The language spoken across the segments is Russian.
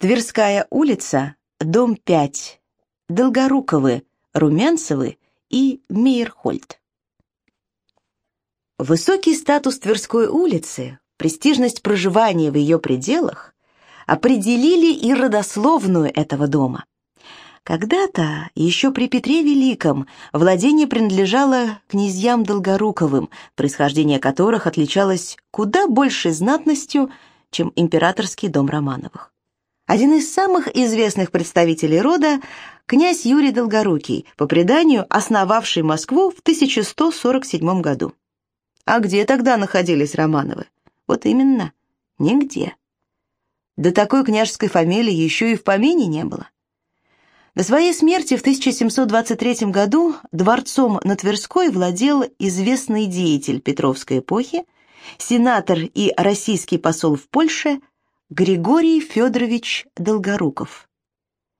Тверская улица, дом 5, Долгоруковы, Румянцевы и Мейерхольд. Высокий статус Тверской улицы, престижность проживания в ее пределах определили и родословную этого дома. Когда-то, еще при Петре Великом, владение принадлежало князьям Долгоруковым, происхождение которых отличалось куда большей знатностью, чем императорский дом Романовых. Один из самых известных представителей рода – князь Юрий Долгорукий, по преданию основавший Москву в 1147 году. А где тогда находились Романовы? Вот именно, нигде. До такой княжеской фамилии еще и в помине не было. До своей смерти в 1723 году дворцом на Тверской владел известный деятель Петровской эпохи, сенатор и российский посол в Польше Григорий Федорович Долгоруков.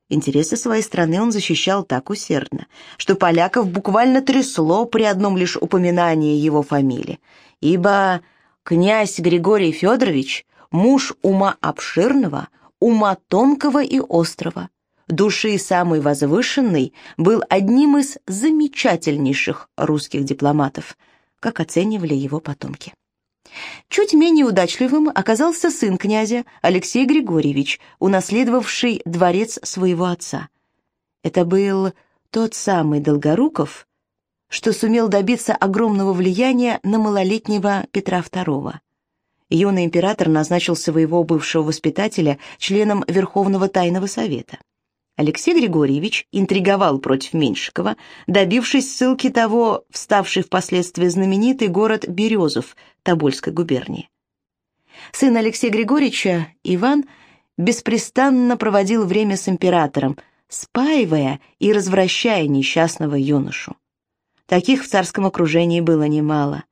Интересы своей страны он защищал так усердно, что поляков буквально трясло при одном лишь упоминании его фамилии, ибо князь Григорий Федорович – муж ума обширного, ума тонкого и острого, души самый возвышенный, был одним из замечательнейших русских дипломатов, как оценивали его потомки. Чуть менее удачливым оказался сын князя Алексей Григорьевич, унаследовавший дворец своего отца. Это был тот самый Долгоруков, что сумел добиться огромного влияния на малолетнего Петра II. Юный император назначил своего бывшего воспитателя членом Верховного Тайного Совета. Алексей Григорьевич интриговал против Меньшикова, добившись ссылки того, вставший впоследствии знаменитый город Березов Тобольской губернии. Сын Алексея Григорьевича, Иван, беспрестанно проводил время с императором, спаивая и развращая несчастного юношу. Таких в царском окружении было немало.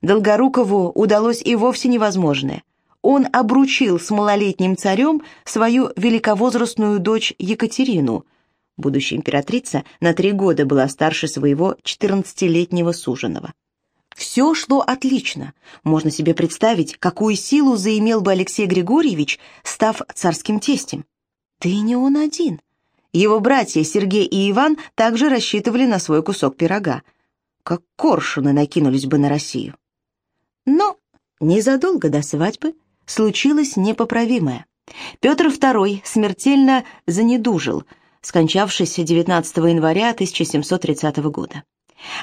Долгорукову удалось и вовсе невозможное – он обручил с малолетним царем свою великовозрастную дочь Екатерину. Будущая императрица на три года была старше своего 14-летнего суженого. Все шло отлично. Можно себе представить, какую силу заимел бы Алексей Григорьевич, став царским тестем. Да и не он один. Его братья Сергей и Иван также рассчитывали на свой кусок пирога. Как коршуны накинулись бы на Россию. Но незадолго до свадьбы случилось непоправимое. Петр II смертельно занедужил, скончавшись 19 января 1730 года.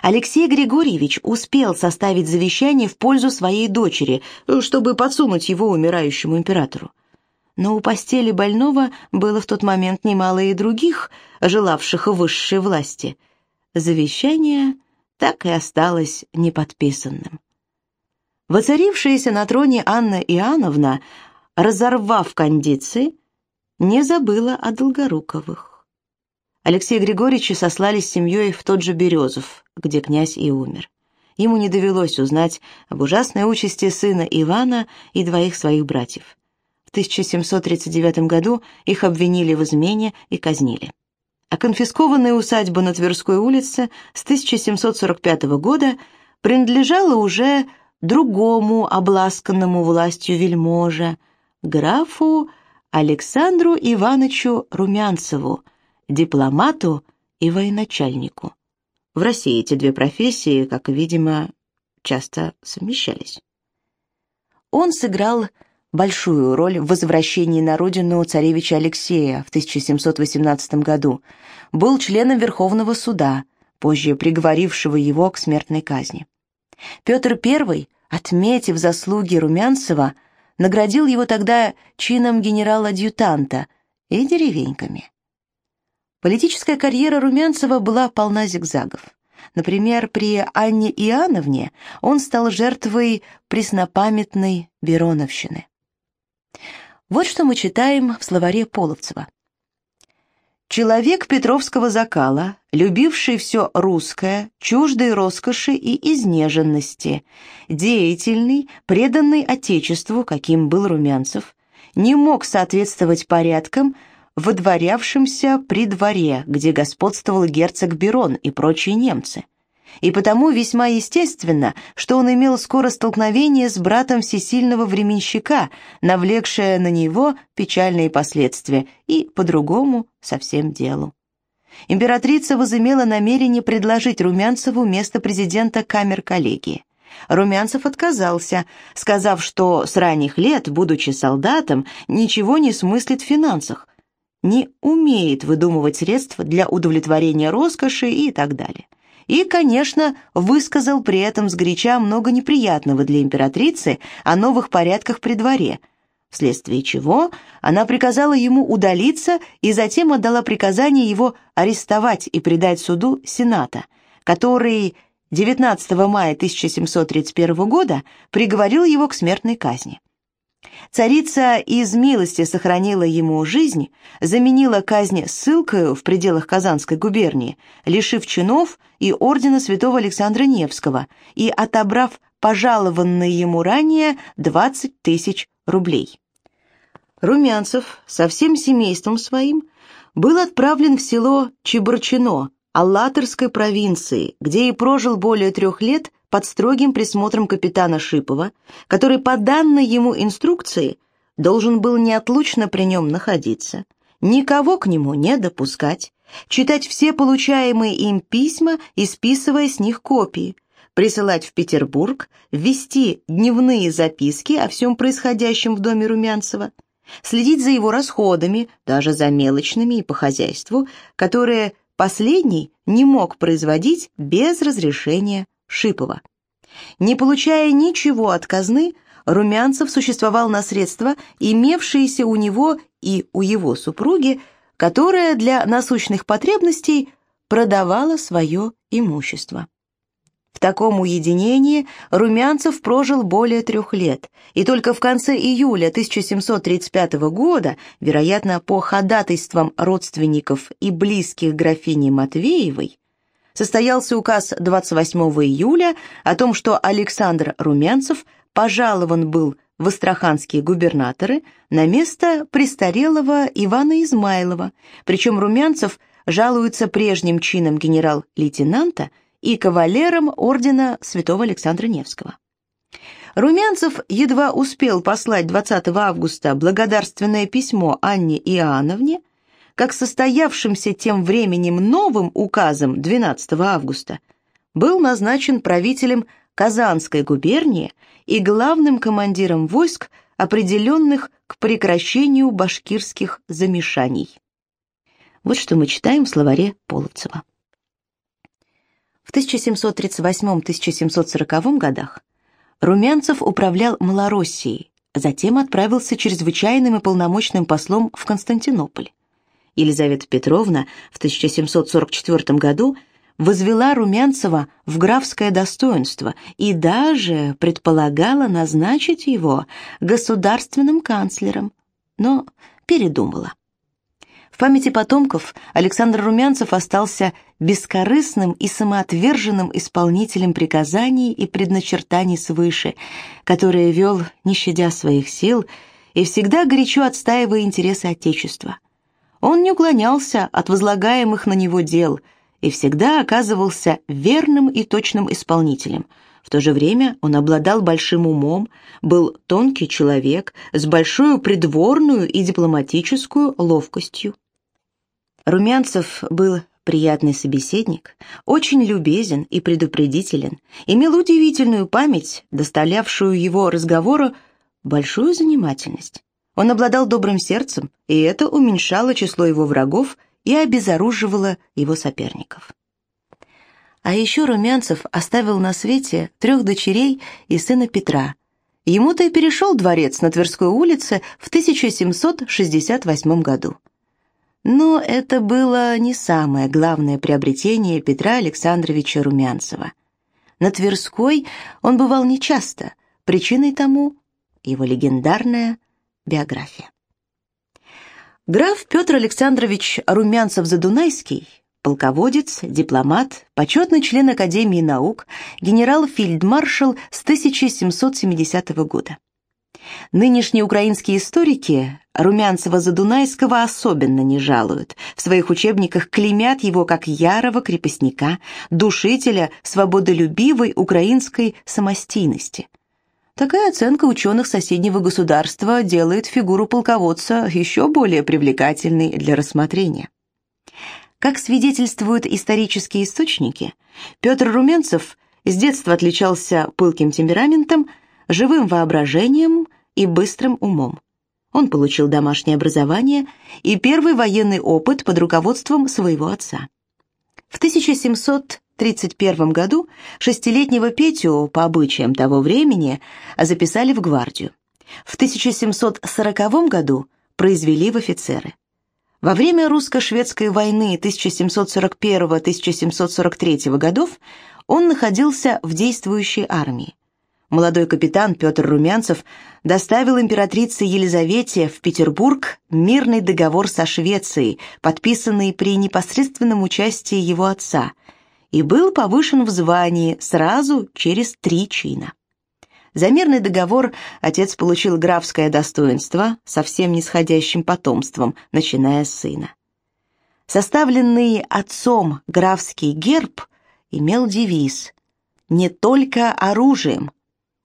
Алексей Григорьевич успел составить завещание в пользу своей дочери, чтобы подсунуть его умирающему императору. Но у постели больного было в тот момент немало и других, желавших высшей власти. Завещание так и осталось неподписанным. Воцарившаяся на троне Анна Иоанновна, разорвав кондиции, не забыла о Долгоруковых. Алексея Григорьевича сослали с семьей в тот же Березов, где князь и умер. Ему не довелось узнать об ужасной участи сына Ивана и двоих своих братьев. В 1739 году их обвинили в измене и казнили. А конфискованная усадьба на Тверской улице с 1745 года принадлежала уже другому обласканному властью вельможа, графу Александру Ивановичу Румянцеву, дипломату и военачальнику. В России эти две профессии, как видимо, часто совмещались. Он сыграл большую роль в возвращении на родину царевича Алексея в 1718 году, был членом Верховного суда, позже приговорившего его к смертной казни. Петр I отметив заслуги Румянцева, наградил его тогда чином генерал-адъютанта и деревеньками. Политическая карьера Румянцева была полна зигзагов. Например, при Анне Иоанновне он стал жертвой преснопамятной Бероновщины. Вот что мы читаем в словаре Половцева. Человек Петровского закала, любивший все русское, чуждой роскоши и изнеженности, деятельный, преданный Отечеству, каким был Румянцев, не мог соответствовать порядкам, водворявшимся при дворе, где господствовал герцог Берон и прочие немцы. И потому весьма естественно, что он имел скоро столкновение с братом всесильного временщика, навлекшее на него печальные последствия, и по-другому совсем делу. Императрица возымела намерение предложить Румянцеву место президента камер коллегии. Румянцев отказался, сказав, что с ранних лет, будучи солдатом, ничего не смыслит в финансах, не умеет выдумывать средства для удовлетворения роскоши и так далее. И, конечно, высказал при этом сгоряча много неприятного для императрицы о новых порядках при дворе, вследствие чего она приказала ему удалиться и затем отдала приказание его арестовать и предать суду Сената, который 19 мая 1731 года приговорил его к смертной казни. Царица из милости сохранила ему жизнь, заменила казнь ссылкой в пределах Казанской губернии, лишив чинов и ордена святого Александра Невского и отобрав пожалованные ему ранее 20 тысяч рублей. Румянцев со всем семейством своим был отправлен в село Чебурчино Аллаторской провинции, где и прожил более трех лет под строгим присмотром капитана Шипова, который по данной ему инструкции должен был неотлучно при нем находиться, никого к нему не допускать, читать все получаемые им письма и списывая с них копии, присылать в Петербург, вести дневные записки о всем происходящем в доме Румянцева, следить за его расходами, даже за мелочными и по хозяйству, которые Последний не мог производить без разрешения Шипова. Не получая ничего от казны, Румянцев существовал на средства, имевшиеся у него и у его супруги, которая для насущных потребностей продавала свое имущество. В таком уединении Румянцев прожил более трех лет, и только в конце июля 1735 года, вероятно, по ходатайствам родственников и близких графини Матвеевой, состоялся указ 28 июля о том, что Александр Румянцев пожалован был в астраханские губернаторы на место престарелого Ивана Измайлова, причем Румянцев жалуется прежним чином генерал-лейтенанта – и кавалером ордена святого Александра Невского. Румянцев едва успел послать 20 августа благодарственное письмо Анне Иоанновне, как состоявшимся тем временем новым указом 12 августа был назначен правителем Казанской губернии и главным командиром войск, определенных к прекращению башкирских замешаний. Вот что мы читаем в словаре Половцева. В 1738-1740 годах Румянцев управлял Малороссией, затем отправился чрезвычайным и полномочным послом в Константинополь. Елизавета Петровна в 1744 году возвела Румянцева в графское достоинство и даже предполагала назначить его государственным канцлером, но передумала. В памяти потомков Александр Румянцев остался бескорыстным и самоотверженным исполнителем приказаний и предначертаний свыше, которые вел, не щадя своих сил, и всегда горячо отстаивая интересы Отечества. Он не уклонялся от возлагаемых на него дел и всегда оказывался верным и точным исполнителем. В то же время он обладал большим умом, был тонкий человек с большой придворную и дипломатическую ловкостью. Румянцев был приятный собеседник, очень любезен и предупредителен, имел удивительную память, доставлявшую его разговору большую занимательность. Он обладал добрым сердцем, и это уменьшало число его врагов и обезоруживало его соперников. А еще Румянцев оставил на свете трех дочерей и сына Петра. Ему-то и перешел дворец на Тверской улице в 1768 году. Но это было не самое главное приобретение Петра Александровича Румянцева. На Тверской он бывал нечасто, причиной тому его легендарная биография. Граф Петр Александрович Румянцев-Задунайский, полководец, дипломат, почетный член Академии наук, генерал-фельдмаршал с 1770 года. Нынешние украинские историки Румянцева-Задунайского особенно не жалуют. В своих учебниках клеймят его как ярого крепостника, душителя свободолюбивой украинской самостийности. Такая оценка ученых соседнего государства делает фигуру полководца еще более привлекательной для рассмотрения. Как свидетельствуют исторические источники, Петр Румянцев с детства отличался пылким темпераментом, живым воображением и быстрым умом. Он получил домашнее образование и первый военный опыт под руководством своего отца. В 1731 году шестилетнего Петю, по обычаям того времени, записали в гвардию. В 1740 году произвели в офицеры. Во время русско-шведской войны 1741-1743 годов он находился в действующей армии молодой капитан Петр Румянцев доставил императрице Елизавете в Петербург мирный договор со Швецией, подписанный при непосредственном участии его отца, и был повышен в звании сразу через три чина. За мирный договор отец получил графское достоинство со всем нисходящим потомством, начиная с сына. Составленный отцом графский герб имел девиз «Не только оружием,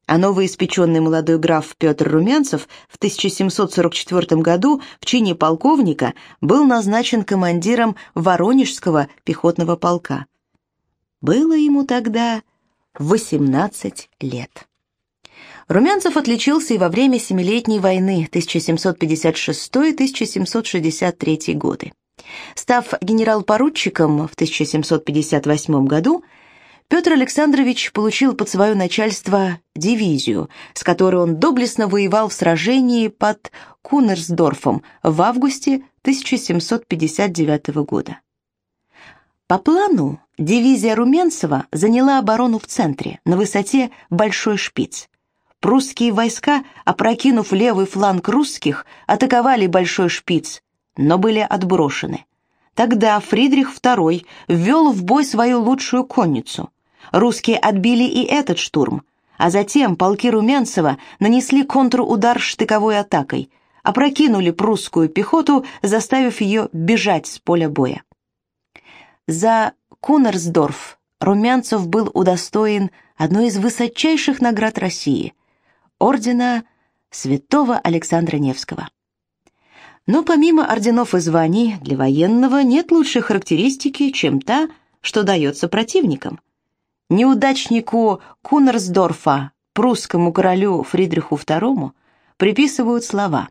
а новоиспеченный молодой граф Петр Румянцев в 1744 году в чине полковника был назначен командиром Воронежского пехотного полка. Было ему тогда 18 лет. Румянцев отличился и во время Семилетней войны 1756-1763 годы. Став генерал-поручиком в 1758 году, Петр Александрович получил под свое начальство дивизию, с которой он доблестно воевал в сражении под Кунерсдорфом в августе 1759 года. По плану дивизия Румянцева заняла оборону в центре, на высоте Большой Шпиц. Прусские войска, опрокинув левый фланг русских, атаковали Большой Шпиц, но были отброшены. Тогда Фридрих II ввел в бой свою лучшую конницу – Русские отбили и этот штурм, а затем полки Румянцева нанесли контрудар штыковой атакой, опрокинули прусскую пехоту, заставив ее бежать с поля боя. За Кунерсдорф Румянцев был удостоен одной из высочайших наград России – ордена святого Александра Невского. Но помимо орденов и званий, для военного нет лучшей характеристики, чем та, что дается противникам – Неудачнику Кунерсдорфа, прусскому королю Фридриху II, приписывают слова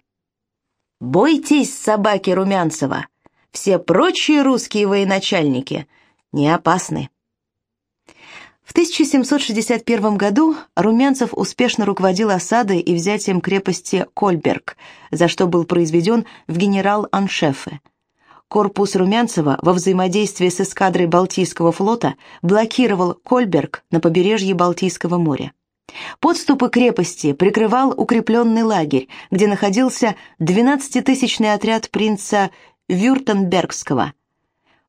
«Бойтесь собаки Румянцева, все прочие русские военачальники не опасны». В 1761 году Румянцев успешно руководил осадой и взятием крепости Кольберг, за что был произведен в генерал-аншефе – корпус Румянцева во взаимодействии с эскадрой Балтийского флота блокировал Кольберг на побережье Балтийского моря. Подступы крепости прикрывал укрепленный лагерь, где находился 12-тысячный отряд принца Вюртембергского.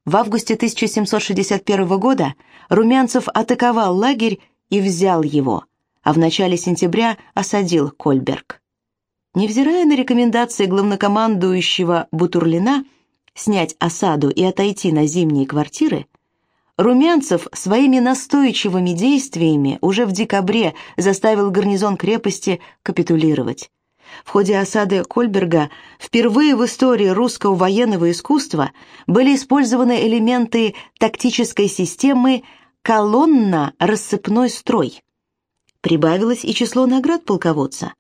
В августе 1761 года Румянцев атаковал лагерь и взял его, а в начале сентября осадил Кольберг. Невзирая на рекомендации главнокомандующего Бутурлина, снять осаду и отойти на зимние квартиры, Румянцев своими настойчивыми действиями уже в декабре заставил гарнизон крепости капитулировать. В ходе осады Кольберга впервые в истории русского военного искусства были использованы элементы тактической системы колонна-рассыпной строй. Прибавилось и число наград полководца.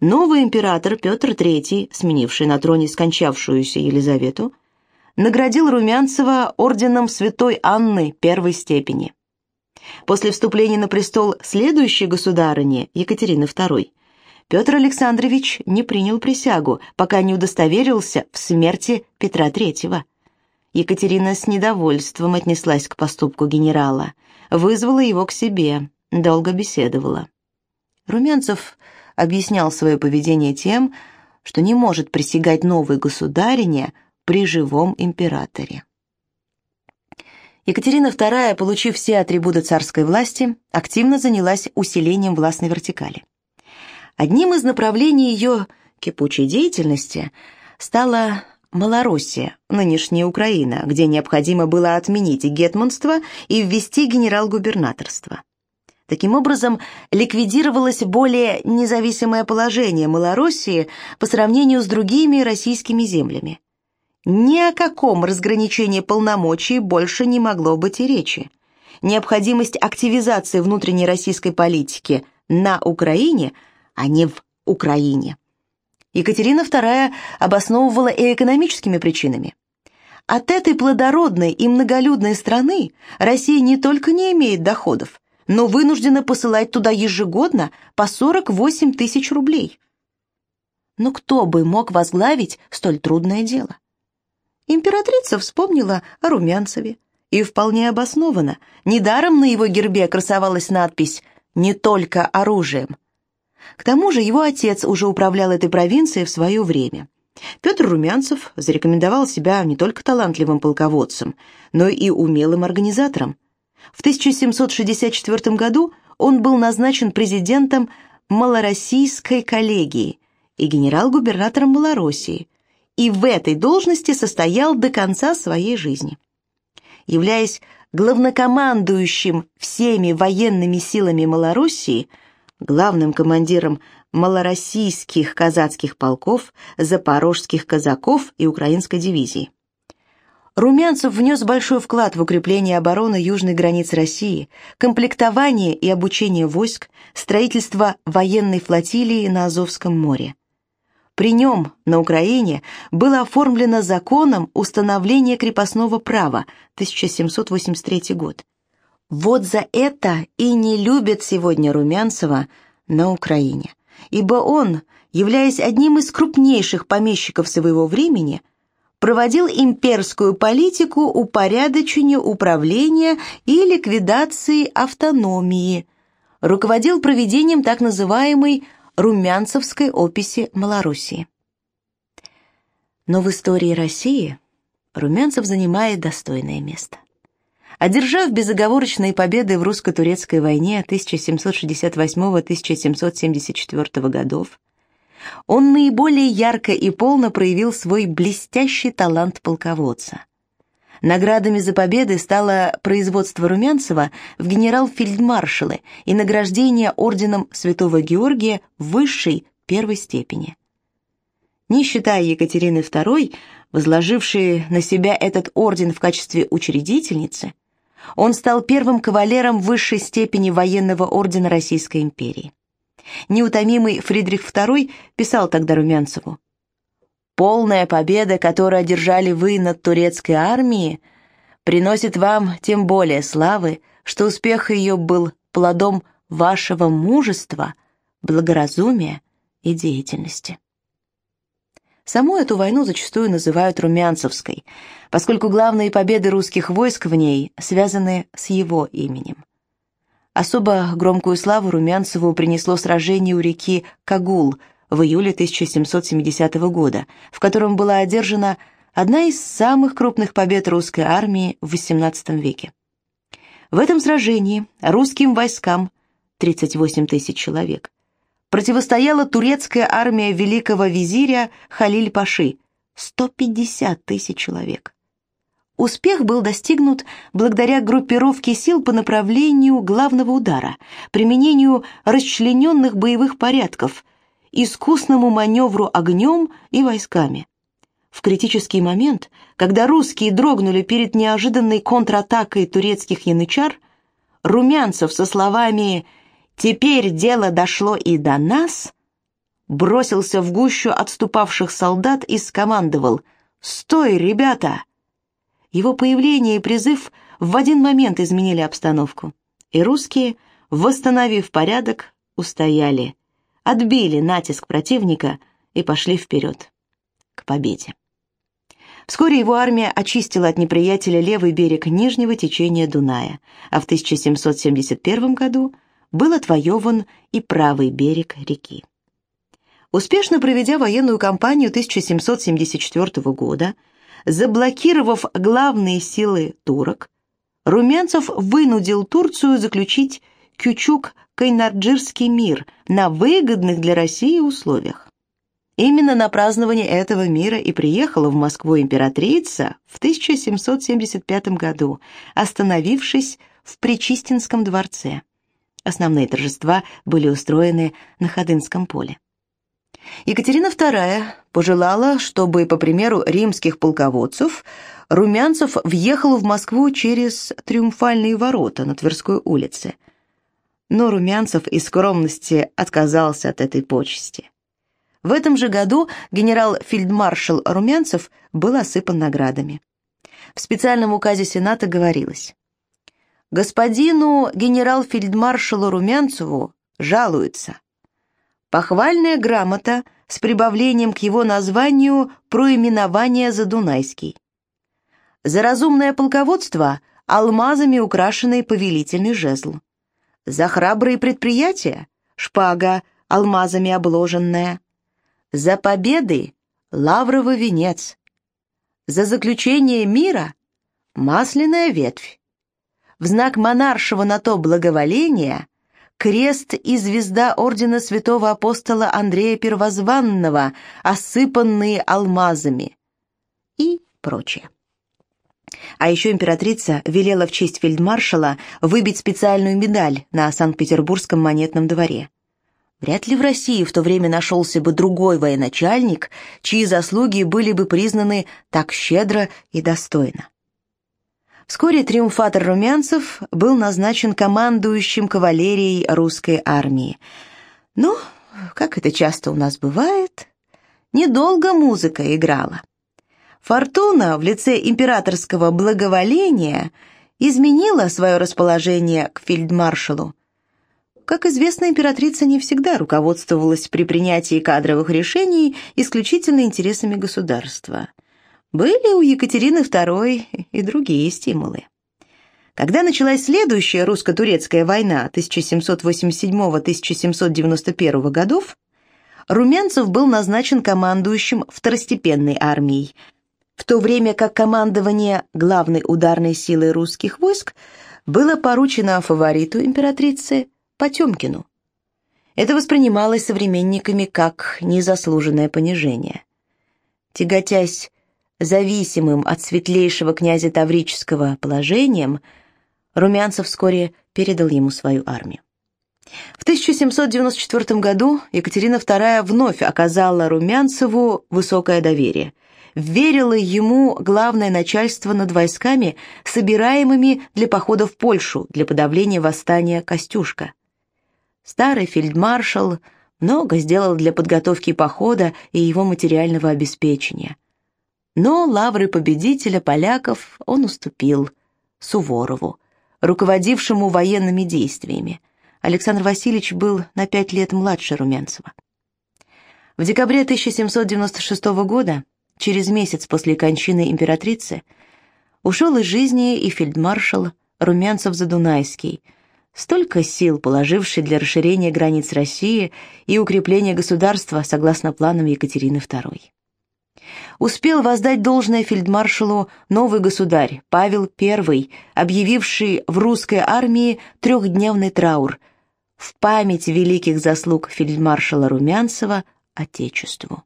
Новый император Петр III, сменивший на троне скончавшуюся Елизавету, наградил Румянцева орденом Святой Анны первой степени. После вступления на престол следующей государыни, Екатерины II, Петр Александрович не принял присягу, пока не удостоверился в смерти Петра III. Екатерина с недовольством отнеслась к поступку генерала, вызвала его к себе, долго беседовала. Румянцев объяснял свое поведение тем, что не может присягать новой государине при живом императоре. Екатерина II, получив все атрибуты царской власти, активно занялась усилением властной вертикали. Одним из направлений ее кипучей деятельности стала Малороссия, нынешняя Украина, где необходимо было отменить гетманство и ввести генерал-губернаторство. Таким образом, ликвидировалось более независимое положение Малороссии по сравнению с другими российскими землями. Ни о каком разграничении полномочий больше не могло быть и речи. Необходимость активизации внутренней российской политики на Украине, а не в Украине. Екатерина II обосновывала и экономическими причинами. От этой плодородной и многолюдной страны Россия не только не имеет доходов, но вынуждена посылать туда ежегодно по 48 тысяч рублей. Но кто бы мог возглавить столь трудное дело? Императрица вспомнила о Румянцеве. И вполне обоснованно. Недаром на его гербе красовалась надпись «Не только оружием». К тому же его отец уже управлял этой провинцией в свое время. Петр Румянцев зарекомендовал себя не только талантливым полководцем, но и умелым организатором. В 1764 году он был назначен президентом Малороссийской коллегии и генерал-губернатором Малороссии, и в этой должности состоял до конца своей жизни. Являясь главнокомандующим всеми военными силами Малороссии, главным командиром малороссийских казацких полков, запорожских казаков и украинской дивизии. Румянцев внес большой вклад в укрепление обороны южной границ России, комплектование и обучение войск, строительство военной флотилии на Азовском море. При нем на Украине было оформлено законом установление крепостного права 1783 год. Вот за это и не любят сегодня Румянцева на Украине, ибо он, являясь одним из крупнейших помещиков своего времени, проводил имперскую политику упорядочения управления и ликвидации автономии, руководил проведением так называемой Румянцевской описи Малоруссии. Но в истории России Румянцев занимает достойное место. Одержав безоговорочные победы в русско-турецкой войне 1768-1774 годов, он наиболее ярко и полно проявил свой блестящий талант полководца. Наградами за победы стало производство Румянцева в генерал-фельдмаршалы и награждение орденом Святого Георгия высшей первой степени. Не считая Екатерины II, возложившей на себя этот орден в качестве учредительницы, он стал первым кавалером высшей степени военного ордена Российской империи. Неутомимый Фридрих II писал тогда Румянцеву, «Полная победа, которую одержали вы над турецкой армией, приносит вам тем более славы, что успех ее был плодом вашего мужества, благоразумия и деятельности». Саму эту войну зачастую называют Румянцевской, поскольку главные победы русских войск в ней связаны с его именем. Особо громкую славу Румянцеву принесло сражение у реки Кагул в июле 1770 года, в котором была одержана одна из самых крупных побед русской армии в XVIII веке. В этом сражении русским войскам 38 тысяч человек противостояла турецкая армия великого визиря Халиль-Паши 150 тысяч человек. Успех был достигнут благодаря группировке сил по направлению главного удара, применению расчлененных боевых порядков, искусному маневру огнем и войсками. В критический момент, когда русские дрогнули перед неожиданной контратакой турецких янычар, Румянцев со словами «Теперь дело дошло и до нас», бросился в гущу отступавших солдат и скомандовал «Стой, ребята!» Его появление и призыв в один момент изменили обстановку, и русские, восстановив порядок, устояли, отбили натиск противника и пошли вперед, к победе. Вскоре его армия очистила от неприятеля левый берег нижнего течения Дуная, а в 1771 году был отвоеван и правый берег реки. Успешно проведя военную кампанию 1774 года, заблокировав главные силы турок, Румянцев вынудил Турцию заключить Кайнарджирский мир на выгодных для России условиях. Именно на празднование этого мира и приехала в Москву императрица в 1775 году, остановившись в Причистинском дворце. Основные торжества были устроены на Ходынском поле. Екатерина II пожелала, чтобы, по примеру римских полководцев, Румянцев въехал в Москву через Триумфальные ворота на Тверской улице. Но Румянцев из скромности отказался от этой почести. В этом же году генерал-фельдмаршал Румянцев был осыпан наградами. В специальном указе Сената говорилось «Господину генерал-фельдмаршалу Румянцеву жалуется. Похвальная грамота с прибавлением к его названию проименования Задунайский. За разумное полководство алмазами украшенный повелительный жезл. За храбрые предприятия шпага алмазами обложенная. За победы — лавровый венец. За заключение мира — масляная ветвь. В знак монаршего на то благоволения крест и звезда ордена святого апостола Андрея Первозванного, осыпанные алмазами и прочее. А еще императрица велела в честь фельдмаршала выбить специальную медаль на Санкт-Петербургском монетном дворе. Вряд ли в России в то время нашелся бы другой военачальник, чьи заслуги были бы признаны так щедро и достойно. Вскоре триумфатор Румянцев был назначен командующим кавалерией русской армии. Но, как это часто у нас бывает, недолго музыка играла. Фортуна в лице императорского благоволения изменила свое расположение к фельдмаршалу, как известно, императрица не всегда руководствовалась при принятии кадровых решений исключительно интересами государства. Были у Екатерины II и другие стимулы. Когда началась следующая русско-турецкая война 1787-1791 годов, Румянцев был назначен командующим второстепенной армией, в то время как командование главной ударной силой русских войск было поручено фавориту императрицы Потемкину. Это воспринималось современниками как незаслуженное понижение. Тяготясь зависимым от светлейшего князя Таврического положением, Румянцев вскоре передал ему свою армию. В 1794 году Екатерина II вновь оказала Румянцеву высокое доверие, верила ему главное начальство над войсками, собираемыми для похода в Польшу для подавления восстания Костюшка. Старый фельдмаршал много сделал для подготовки похода и его материального обеспечения. Но лавры победителя поляков он уступил Суворову, руководившему военными действиями. Александр Васильевич был на пять лет младше Румянцева. В декабре 1796 года, через месяц после кончины императрицы, ушел из жизни и фельдмаршал Румянцев-Задунайский – столько сил положивший для расширения границ России и укрепления государства согласно планам Екатерины II. Успел воздать должное фельдмаршалу новый государь Павел I, объявивший в русской армии трехдневный траур в память великих заслуг фельдмаршала Румянцева Отечеству.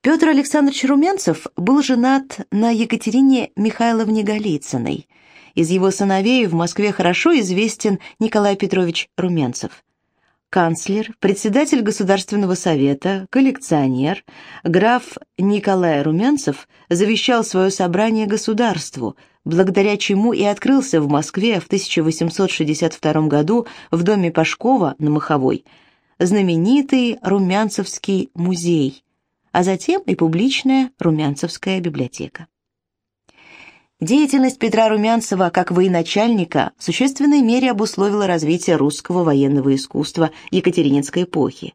Петр Александрович Румянцев был женат на Екатерине Михайловне Голицыной – из его сыновей в Москве хорошо известен Николай Петрович Румянцев. Канцлер, председатель Государственного совета, коллекционер, граф Николай Румянцев завещал свое собрание государству, благодаря чему и открылся в Москве в 1862 году в доме Пашкова на Маховой знаменитый Румянцевский музей, а затем и публичная Румянцевская библиотека. Деятельность Петра Румянцева как военачальника в существенной мере обусловила развитие русского военного искусства Екатерининской эпохи.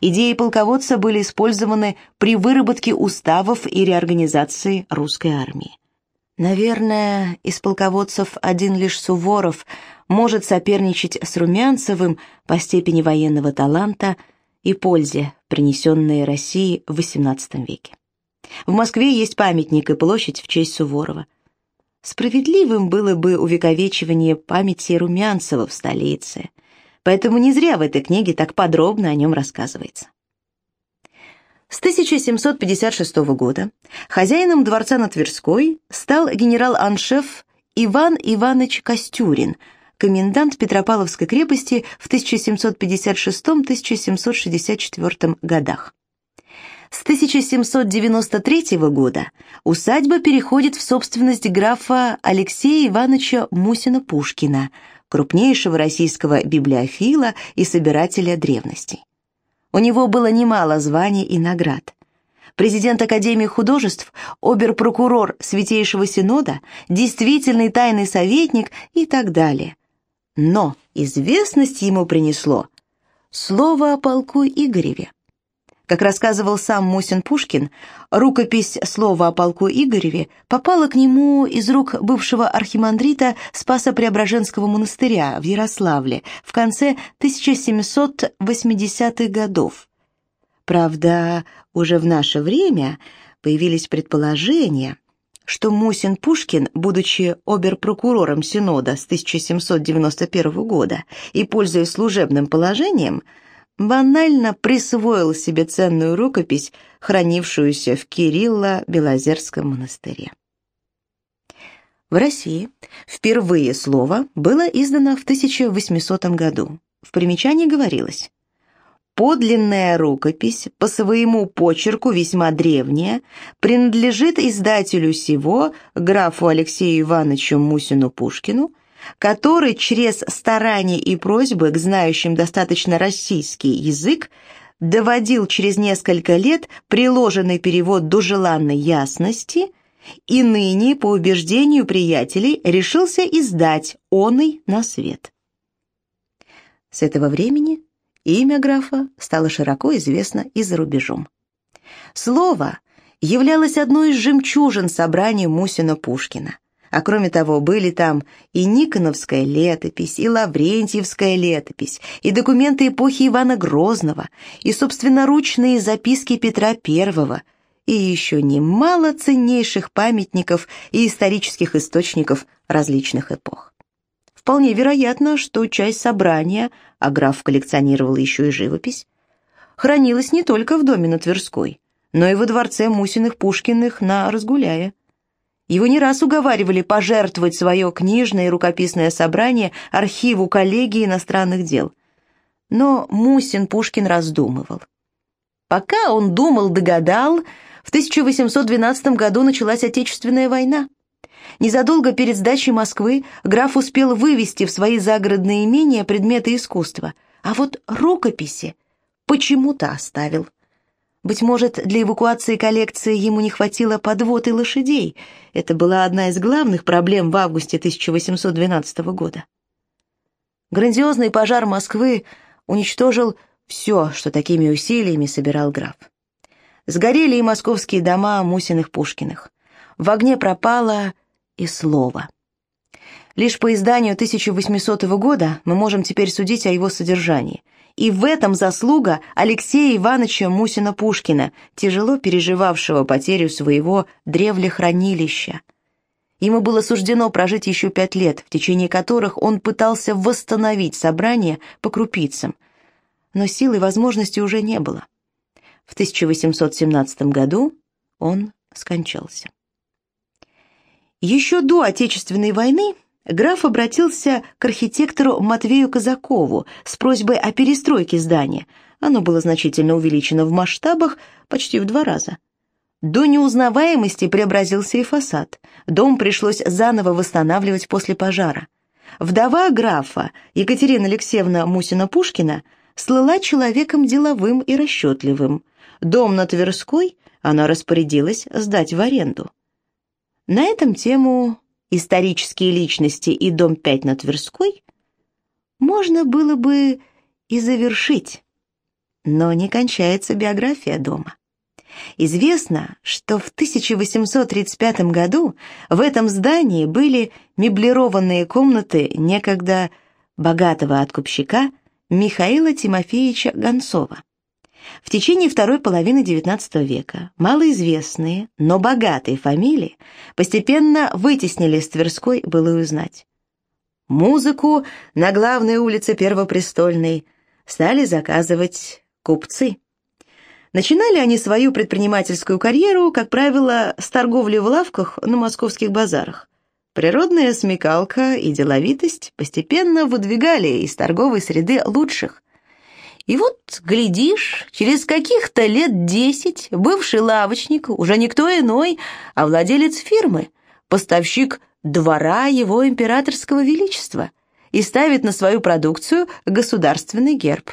Идеи полководца были использованы при выработке уставов и реорганизации русской армии. Наверное, из полководцев один лишь Суворов может соперничать с Румянцевым по степени военного таланта и пользе, принесенной России в XVIII веке. В Москве есть памятник и площадь в честь Суворова – Справедливым было бы увековечивание памяти Румянцева в столице, поэтому не зря в этой книге так подробно о нем рассказывается. С 1756 года хозяином дворца на Тверской стал генерал-аншеф Иван Иванович Костюрин, комендант Петропавловской крепости в 1756-1764 годах. С 1793 года усадьба переходит в собственность графа Алексея Ивановича Мусина-Пушкина, крупнейшего российского библиофила и собирателя древностей. У него было немало званий и наград. Президент Академии художеств, обер-прокурор Святейшего Синода, действительный тайный советник и так далее. Но известность ему принесло слово о полку Игореве. Как рассказывал сам Мусин Пушкин, рукопись «Слово о полку Игореве» попала к нему из рук бывшего архимандрита Спаса-Преображенского монастыря в Ярославле в конце 1780-х годов. Правда, уже в наше время появились предположения, что Мусин Пушкин, будучи оберпрокурором Синода с 1791 года и пользуясь служебным положением, банально присвоил себе ценную рукопись, хранившуюся в Кирилло-Белозерском монастыре. В России впервые слово было издано в 1800 году. В примечании говорилось Подлинная рукопись, по своему почерку весьма древняя, принадлежит издателю сего, графу Алексею Ивановичу Мусину-Пушкину, который через старания и просьбы к знающим достаточно российский язык доводил через несколько лет приложенный перевод до желанной ясности и ныне, по убеждению приятелей, решился издать оный на свет. С этого времени имя графа стало широко известно и за рубежом. Слово являлось одной из жемчужин собрания Мусина-Пушкина – а кроме того, были там и Никоновская летопись, и Лаврентьевская летопись, и документы эпохи Ивана Грозного, и собственноручные записки Петра I, и еще немало ценнейших памятников и исторических источников различных эпох. Вполне вероятно, что часть собрания, а граф коллекционировал еще и живопись, хранилась не только в доме на Тверской, но и во дворце Мусиных-Пушкиных на Разгуляе. Его не раз уговаривали пожертвовать свое книжное и рукописное собрание архиву коллегии иностранных дел. Но Мусин Пушкин раздумывал. Пока он думал, догадал, в 1812 году началась Отечественная война. Незадолго перед сдачей Москвы граф успел вывести в свои загородные имения предметы искусства, а вот рукописи почему-то оставил. Быть может, для эвакуации коллекции ему не хватило подвод и лошадей. Это была одна из главных проблем в августе 1812 года. Грандиозный пожар Москвы уничтожил все, что такими усилиями собирал граф. Сгорели и московские дома Мусиных-Пушкиных. В огне пропало и слово. Лишь по изданию 1800 года мы можем теперь судить о его содержании – и в этом заслуга Алексея Ивановича Мусина-Пушкина, тяжело переживавшего потерю своего древлехранилища. Ему было суждено прожить еще пять лет, в течение которых он пытался восстановить собрание по крупицам, но сил и возможности уже не было. В 1817 году он скончался. Еще до Отечественной войны граф обратился к архитектору Матвею Казакову с просьбой о перестройке здания. Оно было значительно увеличено в масштабах почти в два раза. До неузнаваемости преобразился и фасад. Дом пришлось заново восстанавливать после пожара. Вдова графа Екатерина Алексеевна Мусина-Пушкина слыла человеком деловым и расчетливым. Дом на Тверской она распорядилась сдать в аренду. На этом тему исторические личности и дом 5 на Тверской, можно было бы и завершить. Но не кончается биография дома. Известно, что в 1835 году в этом здании были меблированные комнаты некогда богатого откупщика Михаила Тимофеевича Гонцова. В течение второй половины XIX века малоизвестные, но богатые фамилии постепенно вытеснили с Тверской былую знать. Музыку на главной улице Первопрестольной стали заказывать купцы. Начинали они свою предпринимательскую карьеру, как правило, с торговли в лавках на московских базарах. Природная смекалка и деловитость постепенно выдвигали из торговой среды лучших. И вот, глядишь, через каких-то лет десять бывший лавочник, уже никто иной, а владелец фирмы, поставщик двора его императорского величества и ставит на свою продукцию государственный герб.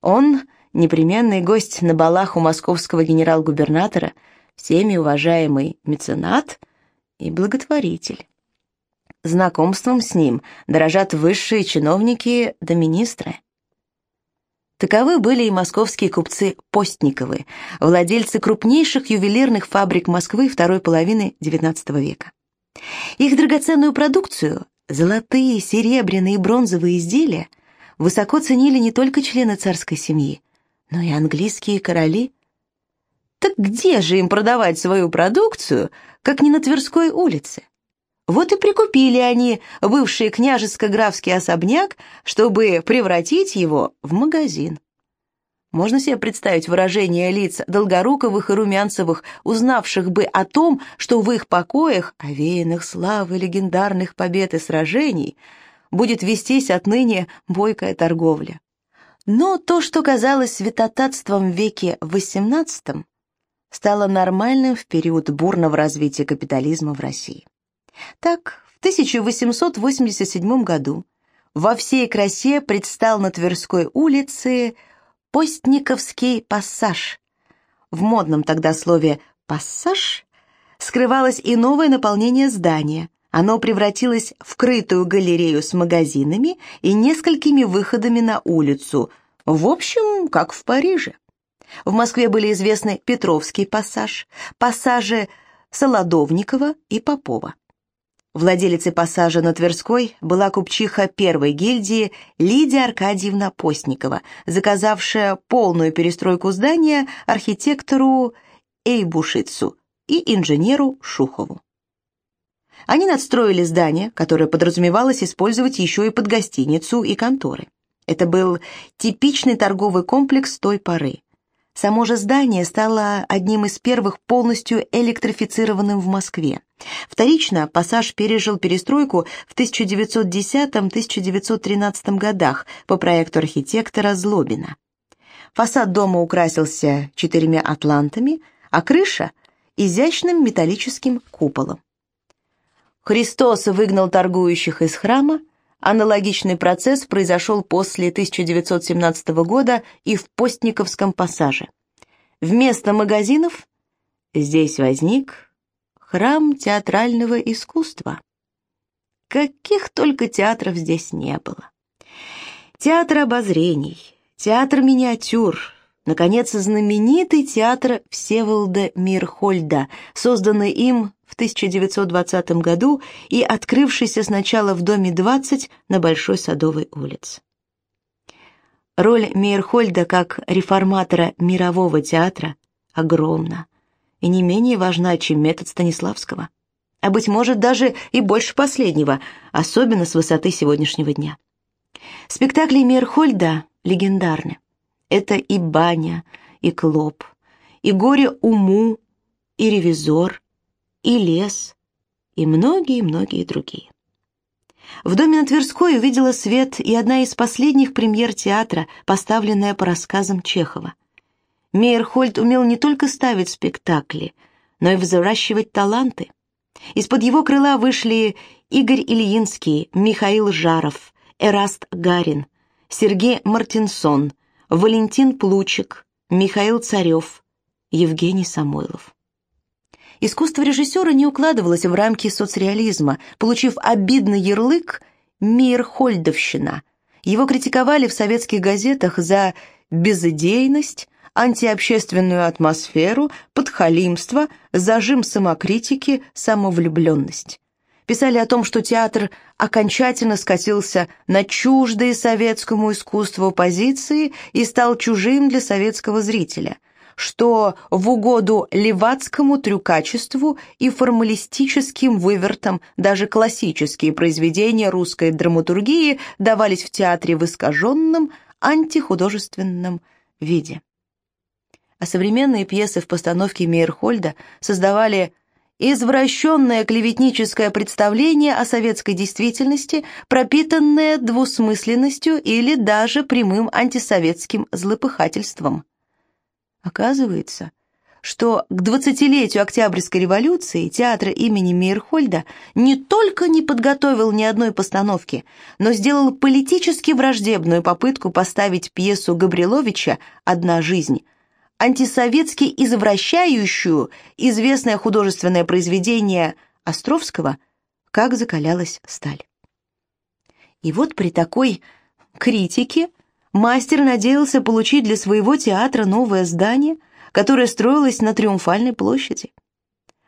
Он непременный гость на балах у московского генерал-губернатора, всеми уважаемый меценат и благотворитель. Знакомством с ним дорожат высшие чиновники до министры. Таковы были и московские купцы Постниковы, владельцы крупнейших ювелирных фабрик Москвы второй половины XIX века. Их драгоценную продукцию, золотые, серебряные и бронзовые изделия, высоко ценили не только члены царской семьи, но и английские короли. Так где же им продавать свою продукцию, как не на Тверской улице? Вот и прикупили они бывший княжеско-графский особняк, чтобы превратить его в магазин. Можно себе представить выражение лиц Долгоруковых и Румянцевых, узнавших бы о том, что в их покоях, овеянных славы легендарных побед и сражений, будет вестись отныне бойкая торговля. Но то, что казалось святотатством в веке XVIII, стало нормальным в период бурного развития капитализма в России. Так, в 1887 году во всей красе предстал на Тверской улице Постниковский пассаж. В модном тогда слове «пассаж» скрывалось и новое наполнение здания. Оно превратилось в крытую галерею с магазинами и несколькими выходами на улицу. В общем, как в Париже. В Москве были известны Петровский пассаж, пассажи Солодовникова и Попова. Владелицей пассажа на Тверской была купчиха первой гильдии Лидия Аркадьевна Постникова, заказавшая полную перестройку здания архитектору Эйбушицу и инженеру Шухову. Они надстроили здание, которое подразумевалось использовать еще и под гостиницу и конторы. Это был типичный торговый комплекс той поры. Само же здание стало одним из первых полностью электрифицированным в Москве. Вторично пассаж пережил перестройку в 1910-1913 годах по проекту архитектора Злобина. Фасад дома украсился четырьмя атлантами, а крыша – изящным металлическим куполом. Христос выгнал торгующих из храма, аналогичный процесс произошел после 1917 года и в Постниковском пассаже. Вместо магазинов здесь возник храм театрального искусства. Каких только театров здесь не было. Театр обозрений, театр миниатюр, наконец, знаменитый театр Всеволода Мирхольда, созданный им в 1920 году и открывшийся сначала в доме 20 на Большой Садовой улице. Роль Мейерхольда как реформатора мирового театра огромна и не менее важна, чем метод Станиславского, а, быть может, даже и больше последнего, особенно с высоты сегодняшнего дня. Спектакли Мейерхольда легендарны. Это и баня, и клоп, и горе уму, и ревизор, и лес, и многие-многие другие. В доме на Тверской увидела свет и одна из последних премьер театра, поставленная по рассказам Чехова. Мейерхольд умел не только ставить спектакли, но и взращивать таланты. Из-под его крыла вышли Игорь Ильинский, Михаил Жаров, Эраст Гарин, Сергей Мартинсон, Валентин Плучик, Михаил Царев, Евгений Самойлов. Искусство режиссера не укладывалось в рамки соцреализма, получив обидный ярлык «Мирхольдовщина». Его критиковали в советских газетах за безыдейность, антиобщественную атмосферу, подхалимство, зажим самокритики, самовлюбленность. Писали о том, что театр окончательно скатился на чуждые советскому искусству позиции и стал чужим для советского зрителя, что в угоду левацкому трюкачеству и формалистическим вывертам даже классические произведения русской драматургии давались в театре в искаженном антихудожественном виде. А современные пьесы в постановке Мейерхольда создавали извращенное клеветническое представление о советской действительности, пропитанное двусмысленностью или даже прямым антисоветским злопыхательством. Оказывается, что к двадцатилетию Октябрьской революции театр имени Мейерхольда не только не подготовил ни одной постановки, но сделал политически враждебную попытку поставить пьесу Габриловича «Одна жизнь», антисоветски извращающую известное художественное произведение Островского «Как закалялась сталь». И вот при такой критике мастер надеялся получить для своего театра новое здание, которое строилось на Триумфальной площади.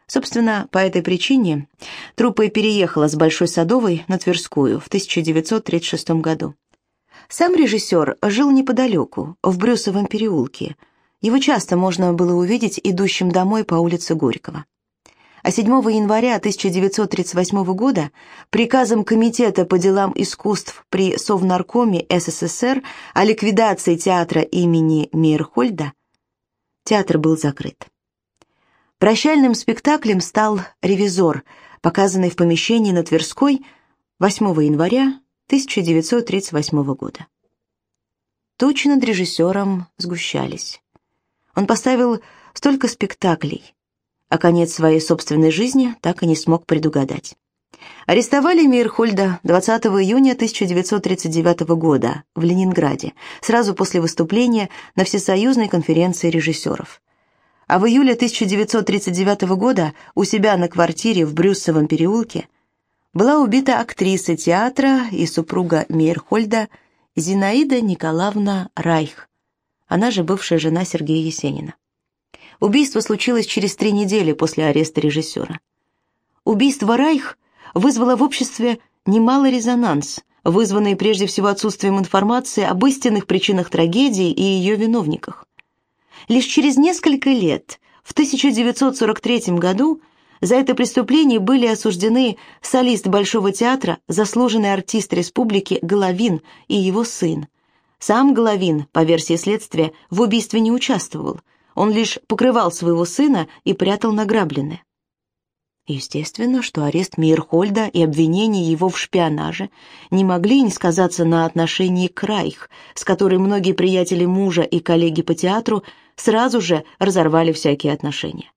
Собственно, по этой причине труппа переехала с Большой Садовой на Тверскую в 1936 году. Сам режиссер жил неподалеку, в Брюсовом переулке. Его часто можно было увидеть идущим домой по улице Горького а 7 января 1938 года приказом Комитета по делам искусств при Совнаркоме СССР о ликвидации театра имени Мейерхольда театр был закрыт. Прощальным спектаклем стал «Ревизор», показанный в помещении на Тверской 8 января 1938 года. Тучи над режиссером сгущались. Он поставил столько спектаклей, а конец своей собственной жизни так и не смог предугадать. Арестовали Мейерхольда 20 июня 1939 года в Ленинграде, сразу после выступления на Всесоюзной конференции режиссеров. А в июле 1939 года у себя на квартире в Брюссовом переулке была убита актриса театра и супруга Мейерхольда Зинаида Николаевна Райх, она же бывшая жена Сергея Есенина. Убийство случилось через три недели после ареста режиссера. Убийство Райх вызвало в обществе немалый резонанс, вызванный прежде всего отсутствием информации об истинных причинах трагедии и ее виновниках. Лишь через несколько лет, в 1943 году, за это преступление были осуждены солист Большого театра, заслуженный артист республики Головин и его сын. Сам Головин, по версии следствия, в убийстве не участвовал – он лишь покрывал своего сына и прятал награбленное. Естественно, что арест Мейерхольда и обвинение его в шпионаже не могли не сказаться на отношении к Райх, с которой многие приятели мужа и коллеги по театру сразу же разорвали всякие отношения.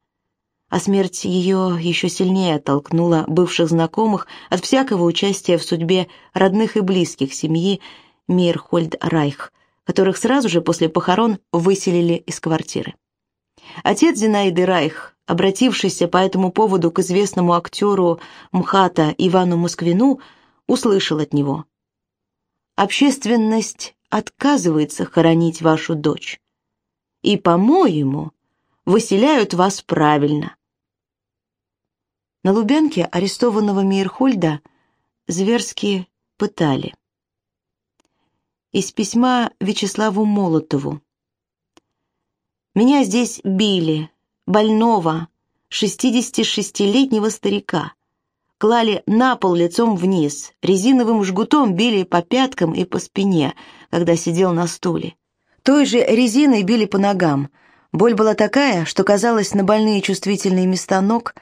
А смерть ее еще сильнее оттолкнула бывших знакомых от всякого участия в судьбе родных и близких семьи Мейерхольд Райх, которых сразу же после похорон выселили из квартиры. Отец Зинаиды Райх, обратившийся по этому поводу к известному актеру МХАТа Ивану Москвину, услышал от него. «Общественность отказывается хоронить вашу дочь. И, по-моему, выселяют вас правильно». На Лубянке арестованного Мейерхольда зверски пытали. Из письма Вячеславу Молотову меня здесь били, больного, 66-летнего старика. Клали на пол лицом вниз, резиновым жгутом били по пяткам и по спине, когда сидел на стуле. Той же резиной били по ногам. Боль была такая, что казалось, на больные чувствительные места ног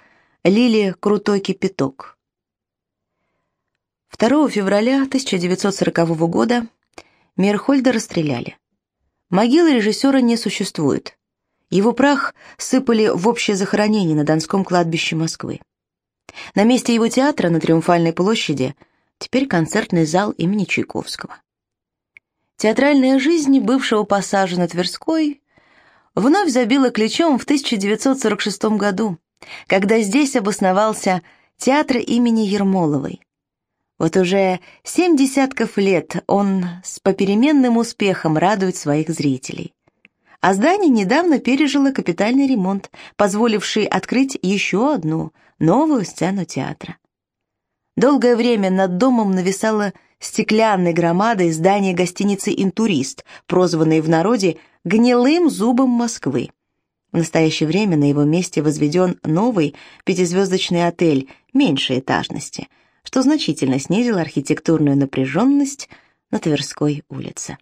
лили крутой кипяток. 2 февраля 1940 года Мирхольда расстреляли. Могилы режиссера не существует. Его прах сыпали в общее захоронение на Донском кладбище Москвы. На месте его театра на Триумфальной площади теперь концертный зал имени Чайковского. Театральная жизнь бывшего пассажа на Тверской вновь забила ключом в 1946 году, когда здесь обосновался театр имени Ермоловой. Вот уже семь десятков лет он с попеременным успехом радует своих зрителей а здание недавно пережило капитальный ремонт, позволивший открыть еще одну новую сцену театра. Долгое время над домом нависало стеклянной громадой здание гостиницы «Интурист», прозванной в народе «гнилым зубом Москвы». В настоящее время на его месте возведен новый пятизвездочный отель меньшей этажности, что значительно снизило архитектурную напряженность на Тверской улице.